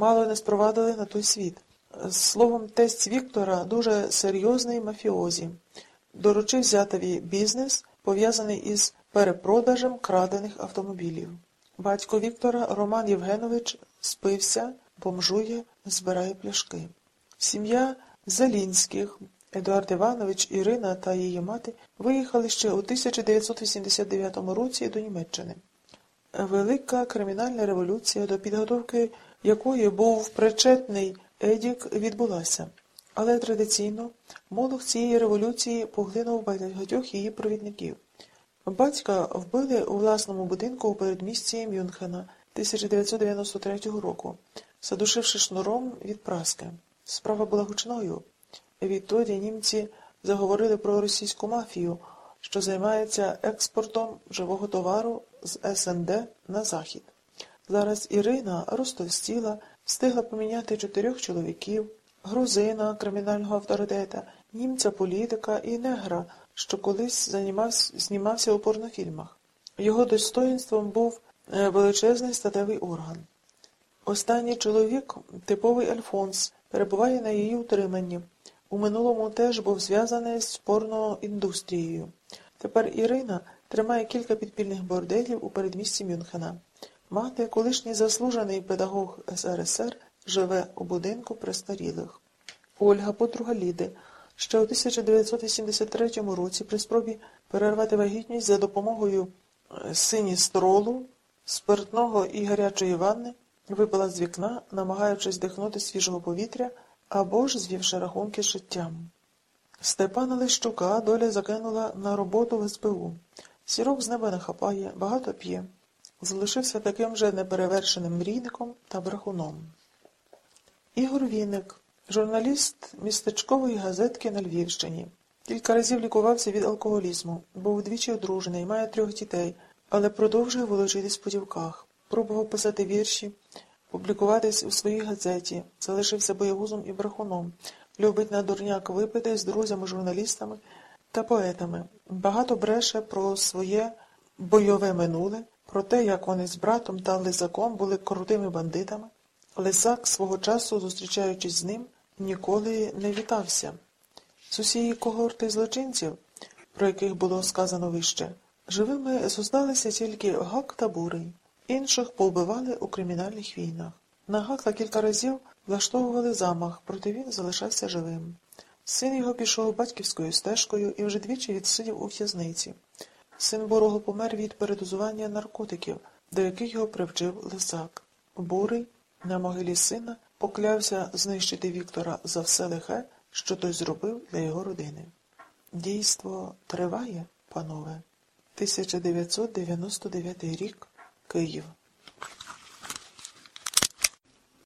мало не спровадили на той світ. Словом, тесть Віктора дуже серйозний мафіозі. Доручив зятові бізнес, пов'язаний із перепродажем крадених автомобілів. Батько Віктора Роман Євгенович спився, бомжує, збирає пляшки. Сім'я Залінських, Едуард Іванович, Ірина та її мати виїхали ще у 1989 році до Німеччини. Велика кримінальна революція, до підготовки якої був причетний Едік, відбулася. Але традиційно молох цієї революції поглинув багатьох її провідників. Батька вбили у власному будинку у передмісті Мюнхена 1993 року, задушивши шнуром від праски. Справа була гучною. Відтоді німці заговорили про російську мафію, що займається експортом живого товару з СНД на захід. Зараз Ірина розтовстіла, встигла поміняти чотирьох чоловіків, грузина кримінального авторитета, німця політика і негра, що колись займався, знімався у порнофільмах. Його достоїнством був е, величезний статевий орган. Останній чоловік, типовий Альфонс, перебуває на її утриманні. У минулому теж був зв'язаний з порноіндустрією. Тепер Ірина тримає кілька підпільних борделів у передмісті Мюнхена. Мати, колишній заслужений педагог СРСР, живе у будинку престарілих. Ольга, подруга Ліди, ще у 1983 році при спробі перервати вагітність за допомогою е, синістролу, спиртного і гарячої ванни випала з вікна, намагаючись дихнути свіжого повітря або ж звівши рахунки життям. Степана Лищука доля закинула на роботу в СБУ. Сірок з неба не хапає, багато п'є. Залишився таким же неперевершеним мрійником та брехуном. Ігор Вінник, журналіст містечкової газетки на Львівщині. Кілька разів лікувався від алкоголізму, був двічі одружений, має трьох дітей, але продовжує волочитись по дівках. Пробував писати вірші, публікуватись у своїй газеті, залишився боягузом і брехуном, любить на дурняк випити з друзями-журналістами та поетами. Багато бреше про своє бойове минуле, про те, як вони з братом та лизаком були крутими бандитами. Лисак свого часу, зустрічаючись з ним, ніколи не вітався. З усієї когорти злочинців, про яких було сказано вище, живими зосталися тільки Гак та Бурий. Інших повбивали у кримінальних війнах. На Гакла кілька разів влаштовували замах, проте він залишався живим. Син його пішов батьківською стежкою і вже двічі відсидів у в'язниці. Син Борого помер від передозування наркотиків, до яких його привчив лисак. Бурий на могилі сина поклявся знищити Віктора за все лихе, що той зробив для його родини. Дійство триває, панове. 1999 рік Київ